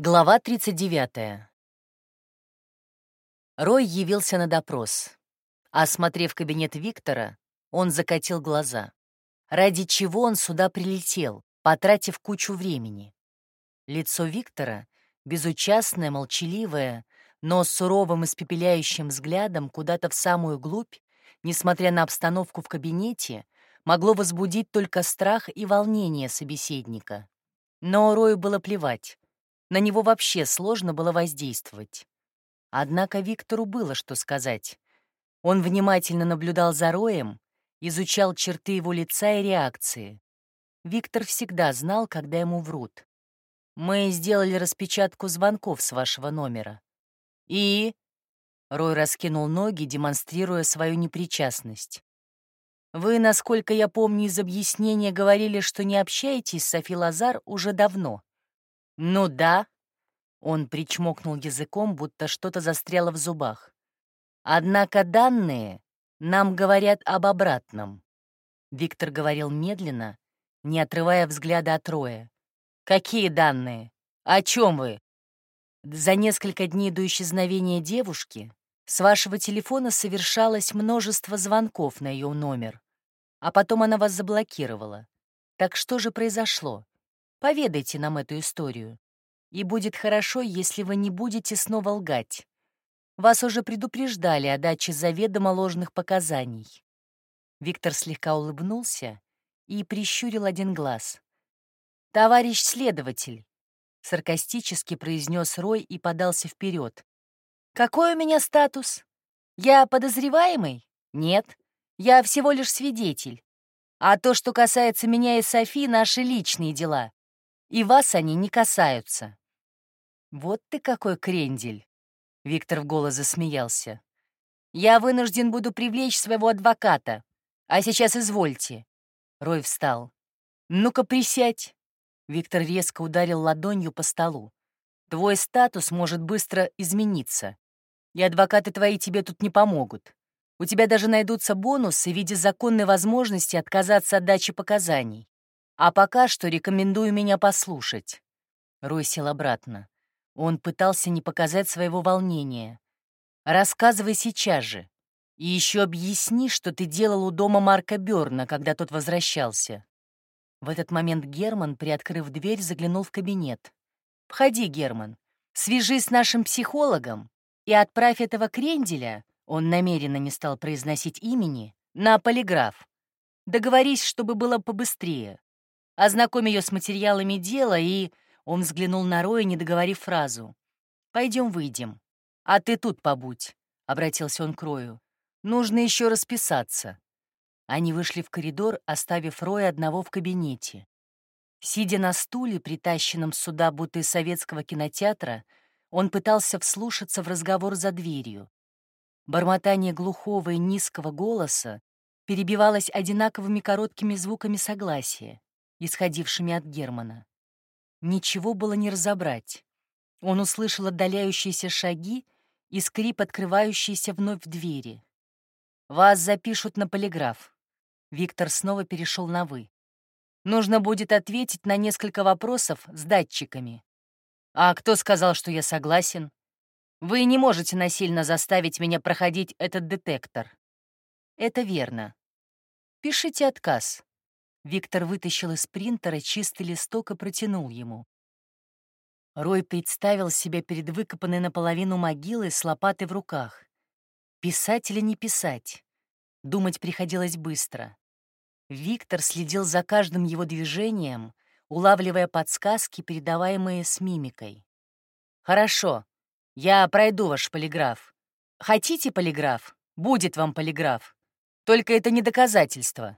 Глава 39. Рой явился на допрос. Осмотрев кабинет Виктора, он закатил глаза. Ради чего он сюда прилетел, потратив кучу времени? Лицо Виктора, безучастное, молчаливое, но с суровым испепеляющим взглядом куда-то в самую глубь, несмотря на обстановку в кабинете, могло возбудить только страх и волнение собеседника. Но Рою было плевать. На него вообще сложно было воздействовать. Однако Виктору было что сказать. Он внимательно наблюдал за Роем, изучал черты его лица и реакции. Виктор всегда знал, когда ему врут. «Мы сделали распечатку звонков с вашего номера». «И?» Рой раскинул ноги, демонстрируя свою непричастность. «Вы, насколько я помню из объяснения, говорили, что не общаетесь с Софи Лазар уже давно. «Ну да». Он причмокнул языком, будто что-то застряло в зубах. «Однако данные нам говорят об обратном». Виктор говорил медленно, не отрывая взгляда от Роя. «Какие данные? О чем вы?» За несколько дней до исчезновения девушки с вашего телефона совершалось множество звонков на ее номер, а потом она вас заблокировала. Так что же произошло? Поведайте нам эту историю. И будет хорошо, если вы не будете снова лгать. Вас уже предупреждали о даче заведомо ложных показаний». Виктор слегка улыбнулся и прищурил один глаз. «Товарищ следователь», — саркастически произнес Рой и подался вперед. «Какой у меня статус? Я подозреваемый? Нет, я всего лишь свидетель. А то, что касается меня и Софи, наши личные дела и вас они не касаются». «Вот ты какой крендель!» — Виктор в голос засмеялся. «Я вынужден буду привлечь своего адвоката. А сейчас извольте». Рой встал. «Ну-ка, присядь!» Виктор резко ударил ладонью по столу. «Твой статус может быстро измениться, и адвокаты твои тебе тут не помогут. У тебя даже найдутся бонусы в виде законной возможности отказаться от дачи показаний. А пока что рекомендую меня послушать». Рой сел обратно. Он пытался не показать своего волнения. «Рассказывай сейчас же. И еще объясни, что ты делал у дома Марка Берна, когда тот возвращался». В этот момент Герман, приоткрыв дверь, заглянул в кабинет. «Входи, Герман. Свяжись с нашим психологом и отправь этого кренделя, он намеренно не стал произносить имени, на полиграф. Договорись, чтобы было побыстрее. Ознакомь ее с материалами дела и...» Он взглянул на Роя, не договорив фразу. «Пойдем выйдем. А ты тут побудь», — обратился он к Рою. «Нужно еще расписаться». Они вышли в коридор, оставив Роя одного в кабинете. Сидя на стуле, притащенном сюда будто из советского кинотеатра, он пытался вслушаться в разговор за дверью. Бормотание глухого и низкого голоса перебивалось одинаковыми короткими звуками согласия исходившими от Германа. Ничего было не разобрать. Он услышал отдаляющиеся шаги и скрип, открывающейся вновь двери. «Вас запишут на полиграф». Виктор снова перешел на «вы». «Нужно будет ответить на несколько вопросов с датчиками». «А кто сказал, что я согласен?» «Вы не можете насильно заставить меня проходить этот детектор». «Это верно. Пишите отказ. Виктор вытащил из принтера чистый листок и протянул ему. Рой представил себя перед выкопанной наполовину могилой с лопатой в руках. Писать или не писать? Думать приходилось быстро. Виктор следил за каждым его движением, улавливая подсказки, передаваемые с мимикой. «Хорошо, я пройду ваш полиграф. Хотите полиграф? Будет вам полиграф. Только это не доказательство.